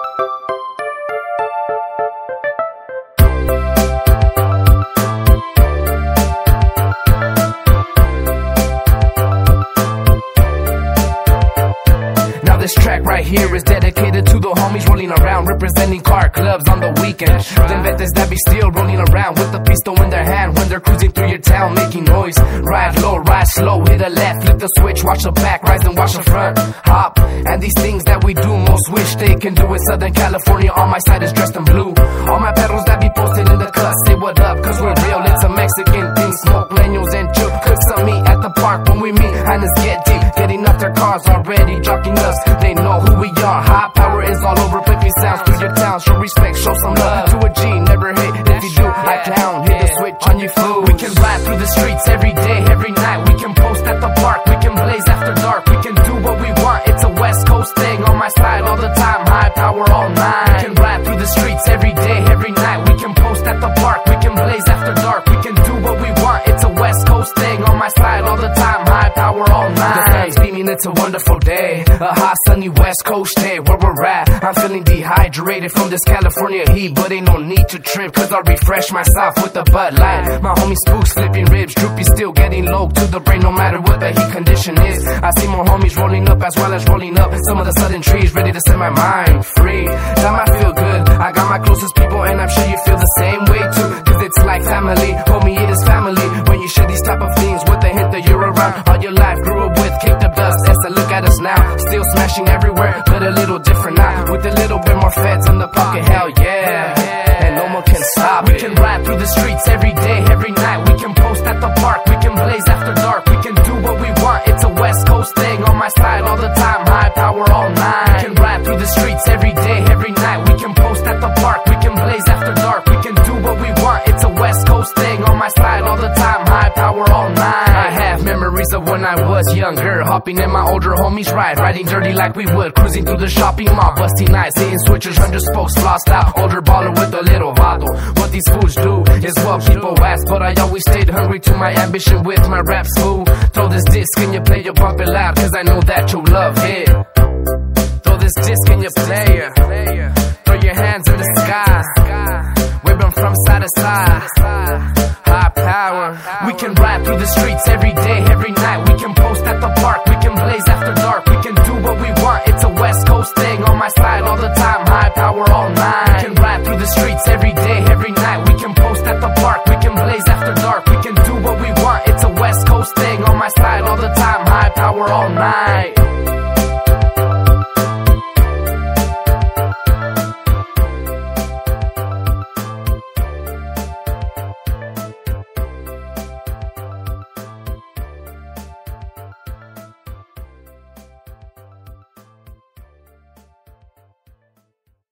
thank you here is dedicated to the homies rolling around, representing car clubs on the weekend. Them vetes that be still rolling around with the pistol in their hand when they're cruising through your town, making noise. Ride low, ride slow, hit a left, flip the switch, watch the back, rise and watch the front. Hop, and these things that we do, most wish they can do in Southern California. On my side is dressed in blue. All my pedals that be posted in the cut, say what up, cause we're real. It's a Mexican thing, smoke manuals and chook. Cook some meat at the park when we meet, and it's get their cars already, jocking us. They know who we are. Hi Power is all over, pimping sounds through your town. Show respect, show some love to a G. Never hit if you do, I clown. Hit the switch on your food. We can ride through the streets every day, every night. We can post at the park, we can blaze after dark. We can do what we want. It's a West Coast thing on my side all the time. Hi Power all night. We can ride through the streets every day, every night. We can post at the park, we can blaze after dark. We can do what we want. It's a West Coast thing on my side all the time. Hi Power all night. It's a wonderful day. A hot sunny West Coast day where we're at. I'm feeling dehydrated from this California heat, but ain't no need to trip. Cause I refresh myself with a Bud Light. My homie Spooks flipping ribs, droopy still getting low to the brain no matter what the heat condition is. I see more homies rolling up as well as rolling up. Some of the sudden trees ready to set my mind free. Time I feel good. I got my closest people and I'm sure you feel the same way too. Cause it's like family, still smashing everywhere, but a little different now. With a little bit more feds in the pocket, hell yeah. And no one can stop it. We can ride through the streets every day, every night. We can post at the park, we can blaze after dark. We can do what we want, it's a West Coast thing on my side all the time. Hi Power all night. We can ride through the streets every day, every night. All the time. Hi Power all night. I have memories of when I was younger, hopping in my older homies' ride, riding dirty like we would, cruising through the shopping mall, busting nights, hitting switchers, hundred spokes, flossed out, older baller with a little vato. What these fools do is what people ask, but I always stayed hungry to my ambition with my rap school. Throw this disc and you play, you bump it loud, cause I know that you love it. Throw this disc and you play it. Throw your hands in the the streets every day, every night. We can post at the park. We can blaze after dark. We can do what we want. It's a West Coast thing on my side all the time. Hi Power all night. We can ride through the streets every day, every night. We can post at the park. We can blaze after dark. We can do what we want. It's a West Coast thing on my side all the time. Hi Power all night.